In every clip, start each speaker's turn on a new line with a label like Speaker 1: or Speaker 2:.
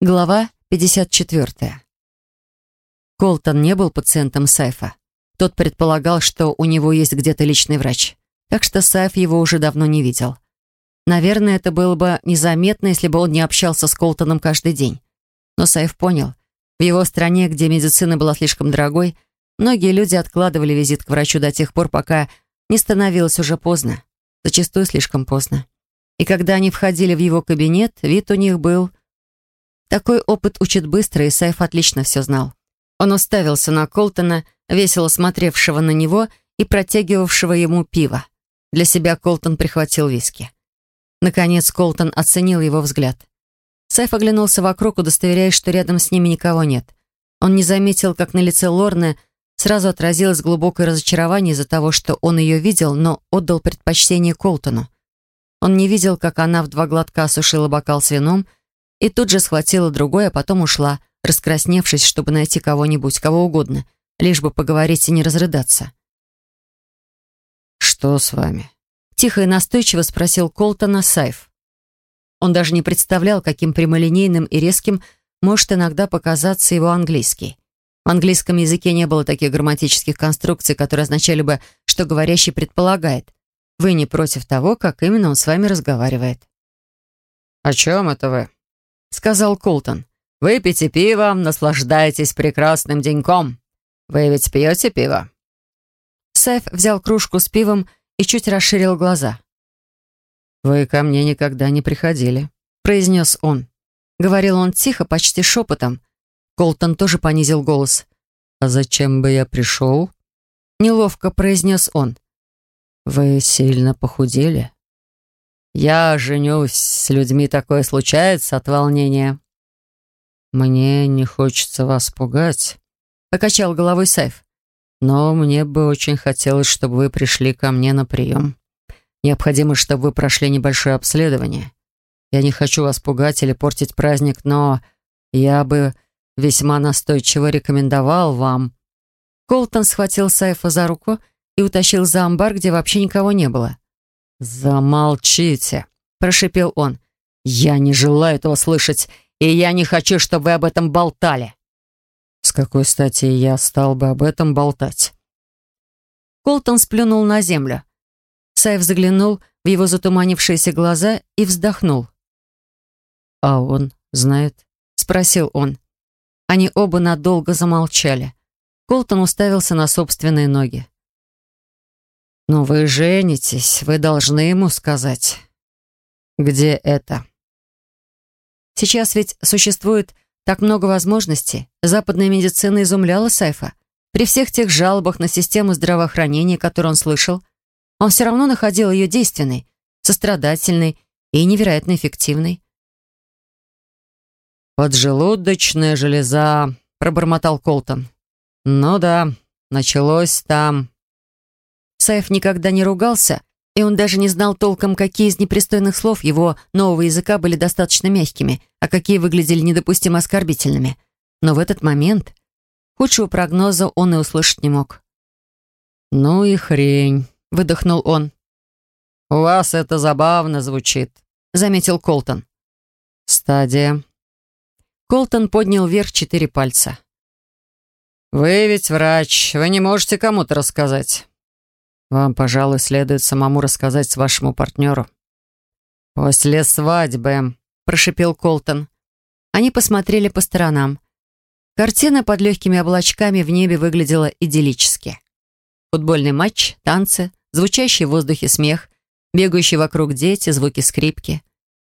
Speaker 1: Глава 54. Колтон не был пациентом Сайфа. Тот предполагал, что у него есть где-то личный врач, так что Сайф его уже давно не видел. Наверное, это было бы незаметно, если бы он не общался с Колтоном каждый день. Но Сайф понял, в его стране, где медицина была слишком дорогой, многие люди откладывали визит к врачу до тех пор, пока не становилось уже поздно, зачастую слишком поздно. И когда они входили в его кабинет, вид у них был такой опыт учит быстро, и Сайф отлично все знал. Он уставился на Колтона, весело смотревшего на него и протягивавшего ему пиво. Для себя Колтон прихватил виски. Наконец Колтон оценил его взгляд. Сайф оглянулся вокруг, удостоверяясь, что рядом с ними никого нет. Он не заметил, как на лице Лорны сразу отразилось глубокое разочарование из-за того, что он ее видел, но отдал предпочтение Колтону. Он не видел, как она в два глотка осушила бокал с вином, и тут же схватила другой, а потом ушла, раскрасневшись, чтобы найти кого-нибудь, кого угодно, лишь бы поговорить и не разрыдаться.
Speaker 2: «Что с вами?»
Speaker 1: Тихо и настойчиво спросил Колтона Сайф. Он даже не представлял, каким прямолинейным и резким может иногда показаться его английский. В английском языке не было таких грамматических конструкций, которые означали бы, что говорящий предполагает. Вы не против того, как именно он с вами разговаривает.
Speaker 2: «О чем это вы?»
Speaker 1: Сказал Колтон.
Speaker 2: «Выпейте пиво, наслаждайтесь прекрасным деньком. Вы ведь пьете пиво?»
Speaker 1: Сайф взял кружку с пивом и чуть расширил глаза.
Speaker 2: «Вы ко мне никогда не приходили», — произнес он.
Speaker 1: Говорил он тихо, почти шепотом. Колтон тоже понизил голос.
Speaker 2: «А зачем бы я пришел?»
Speaker 1: Неловко произнес он.
Speaker 2: «Вы сильно похудели?» Я женюсь, с людьми такое случается от волнения. Мне не хочется вас пугать, покачал головой Сайф. Но мне бы очень хотелось, чтобы вы пришли ко мне на прием. Необходимо, чтобы вы прошли небольшое обследование. Я не хочу вас пугать или портить праздник, но я бы весьма настойчиво рекомендовал вам.
Speaker 1: Колтон схватил Сайфа за руку и утащил за амбар, где вообще никого не было.
Speaker 2: «Замолчите!» — прошипел он. «Я не желаю этого слышать, и я не хочу, чтобы вы об этом болтали!» «С какой стати я стал бы об этом болтать?»
Speaker 1: Колтон сплюнул на землю. Сайф заглянул в его затуманившиеся глаза и вздохнул.
Speaker 2: «А он знает?»
Speaker 1: — спросил он. Они оба надолго замолчали. Колтон уставился на собственные ноги.
Speaker 2: «Но вы женитесь, вы должны ему сказать, где это».
Speaker 1: Сейчас ведь существует так много возможностей. Западная медицина изумляла Сайфа. При всех тех жалобах на систему здравоохранения, которые он слышал, он все равно находил ее действенной, сострадательной и невероятно эффективной.
Speaker 2: «Поджелудочная железа», — пробормотал Колтон. «Ну да, началось там,
Speaker 1: Саев никогда не ругался, и он даже не знал толком, какие из непристойных слов его нового языка были достаточно мягкими, а какие выглядели недопустимо оскорбительными. Но в этот момент худшего прогноза он и услышать не мог.
Speaker 2: «Ну и хрень», — выдохнул он.
Speaker 1: «У вас это забавно звучит», — заметил Колтон.
Speaker 2: «Стадия».
Speaker 1: Колтон поднял вверх четыре пальца.
Speaker 2: «Вы ведь врач, вы не можете кому-то рассказать». Вам, пожалуй, следует самому рассказать вашему партнеру». «После свадьбы», — прошипел Колтон.
Speaker 1: Они посмотрели по сторонам. Картина под легкими облачками в небе выглядела идиллически. Футбольный матч, танцы, звучащий в воздухе смех, бегающие вокруг дети, звуки скрипки.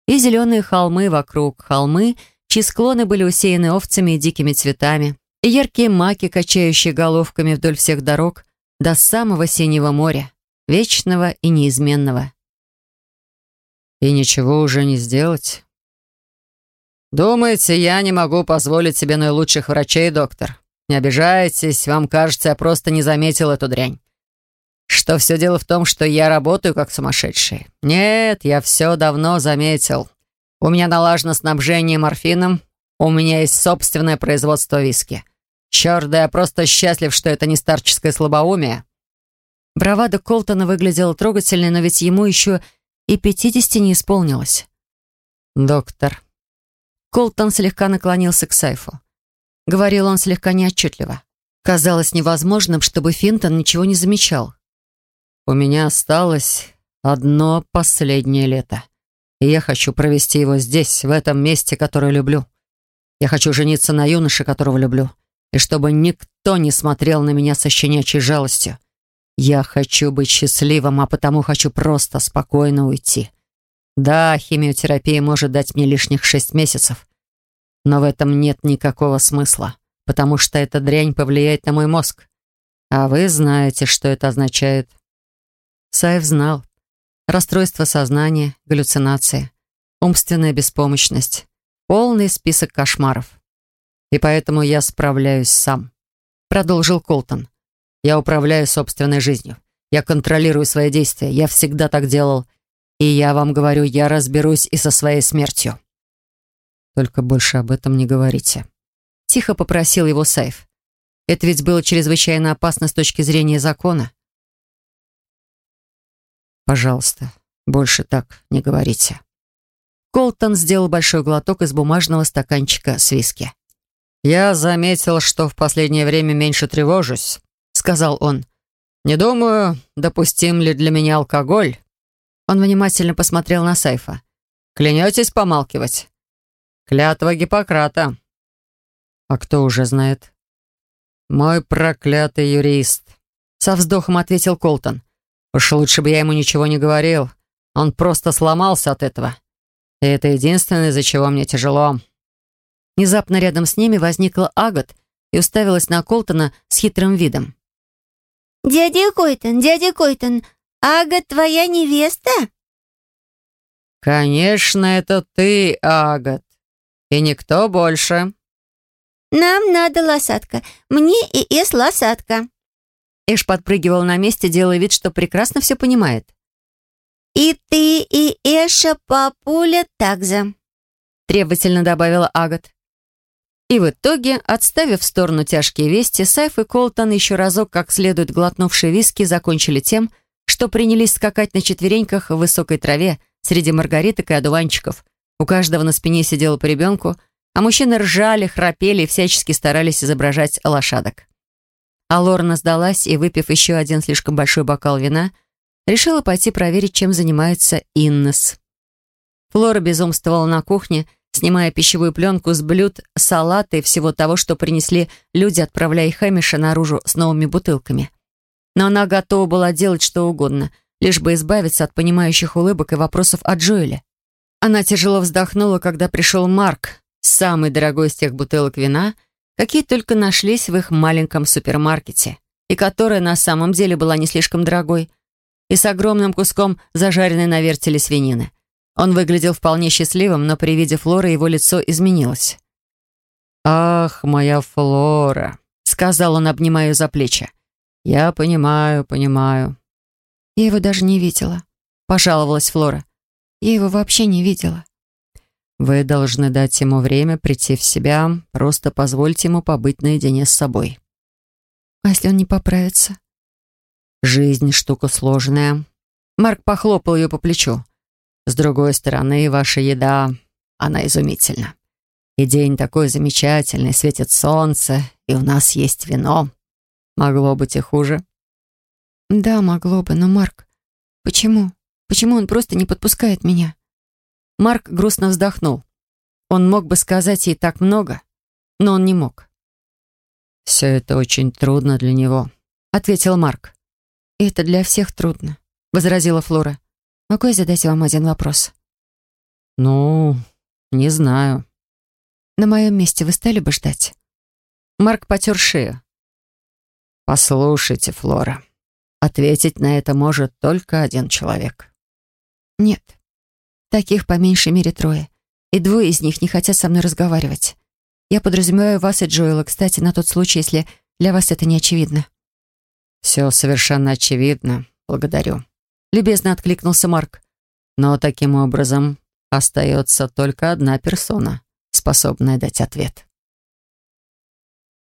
Speaker 1: И зеленые холмы вокруг, холмы, чьи склоны были усеяны овцами и дикими цветами, и яркие маки, качающие головками вдоль всех дорог, до самого синего моря, вечного и неизменного.
Speaker 2: И ничего уже не сделать? Думаете, я не могу позволить себе наилучших врачей, доктор? Не обижайтесь, вам кажется, я просто не заметил эту дрянь. Что все дело в том, что я работаю как сумасшедший. Нет, я все давно заметил. У меня налажено снабжение морфином, у меня есть собственное производство виски. Черт, да я просто счастлив, что это не старческое слабоумие.
Speaker 1: Бравада Колтона выглядела трогательной, но ведь ему еще и пятидесяти не исполнилось.
Speaker 2: «Доктор».
Speaker 1: Колтон слегка наклонился к Сайфу. Говорил он слегка неотчетливо. Казалось невозможным, чтобы Финтон ничего не замечал.
Speaker 2: «У меня осталось одно последнее лето, и я хочу провести его здесь, в этом месте, которое люблю. Я хочу жениться на юноше, которого люблю, и чтобы никто не смотрел на меня со щенячьей жалостью. Я хочу быть счастливым, а потому хочу просто спокойно уйти. Да, химиотерапия может дать мне лишних шесть месяцев, но в этом нет никакого смысла потому что эта дрянь повлияет на мой мозг. А вы знаете, что это означает.
Speaker 1: Саев знал. Расстройство сознания, галлюцинации, умственная беспомощность, полный список кошмаров. И поэтому я справляюсь сам. Продолжил Колтон. Я управляю собственной жизнью. Я контролирую свои действия. Я всегда так делал. И я вам говорю, я разберусь и со своей смертью.
Speaker 2: Только больше об этом не говорите.
Speaker 1: Тихо попросил его Сайф. Это ведь было чрезвычайно опасно с точки зрения закона.
Speaker 2: «Пожалуйста, больше так не говорите».
Speaker 1: Колтон сделал большой глоток из бумажного стаканчика с виски.
Speaker 2: «Я заметил, что в последнее время меньше тревожусь», — сказал он. «Не думаю, допустим ли для меня алкоголь».
Speaker 1: Он внимательно посмотрел на Сайфа.
Speaker 2: «Клянетесь помалкивать?» «Клятва Гиппократа».
Speaker 1: А кто уже знает?
Speaker 2: Мой проклятый юрист.
Speaker 1: Со вздохом ответил Колтон.
Speaker 2: Уж лучше бы я ему ничего не говорил. Он просто сломался от этого. И это единственное, из-за чего мне тяжело.
Speaker 1: Внезапно рядом с ними возникла Агат и уставилась на Колтона с хитрым видом.
Speaker 3: «Дядя Койтон, дядя Койтон, Агат твоя невеста?»
Speaker 2: «Конечно, это ты, Агат, и никто больше»,
Speaker 3: «Нам надо лосатка. Мне и Эс лосатка».
Speaker 1: Эш подпрыгивал на месте, делая вид, что прекрасно все понимает.
Speaker 3: «И ты, и Эша, папуля, также», —
Speaker 1: требовательно добавила Агат. И в итоге, отставив в сторону тяжкие вести, Сайф и Колтон, еще разок как следует глотнувшие виски, закончили тем, что принялись скакать на четвереньках в высокой траве среди маргариток и одуванчиков. У каждого на спине сидело по ребенку — а мужчины ржали, храпели и всячески старались изображать лошадок. А Лорна сдалась и, выпив еще один слишком большой бокал вина, решила пойти проверить, чем занимается Иннес. Флора безумствовала на кухне, снимая пищевую пленку с блюд, салата и всего того, что принесли люди, отправляя Хэмиша наружу с новыми бутылками. Но она готова была делать что угодно, лишь бы избавиться от понимающих улыбок и вопросов от Джоэля. Она тяжело вздохнула, когда пришел Марк, самый дорогой из тех бутылок вина, какие только нашлись в их маленьком супермаркете, и которая на самом деле была не слишком дорогой, и с огромным куском зажаренной на вертеле свинины. Он выглядел вполне счастливым, но при виде Флоры его лицо изменилось.
Speaker 2: «Ах, моя Флора», — сказал он, обнимая ее за плечи. «Я понимаю, понимаю».
Speaker 1: «Я его даже не видела», — пожаловалась Флора. «Я его вообще не видела».
Speaker 2: Вы должны дать ему время прийти в себя, просто позвольте ему побыть наедине с собой.
Speaker 1: А если он не поправится?
Speaker 2: Жизнь штука сложная.
Speaker 1: Марк похлопал ее по плечу.
Speaker 2: С другой стороны, ваша еда, она изумительна. И день такой замечательный, светит солнце, и у нас есть вино. Могло быть и хуже.
Speaker 1: Да, могло бы, но Марк, почему? Почему он просто не подпускает меня? Марк грустно вздохнул. Он мог бы сказать ей так много, но он не мог.
Speaker 2: «Все это очень трудно для него», — ответил Марк.
Speaker 1: «Это для всех трудно», — возразила Флора. «Могу я задать вам один вопрос?»
Speaker 2: «Ну, не знаю».
Speaker 1: «На моем месте вы стали бы ждать?» Марк потер шею.
Speaker 2: «Послушайте, Флора, ответить на это может только один человек».
Speaker 1: «Нет, Таких по меньшей мере трое. И двое из них не хотят со мной разговаривать. Я подразумеваю вас и Джоэла, кстати, на тот случай, если для вас это не очевидно».
Speaker 2: «Все совершенно очевидно. Благодарю».
Speaker 1: Любезно откликнулся Марк.
Speaker 2: «Но таким образом остается только одна персона, способная дать ответ».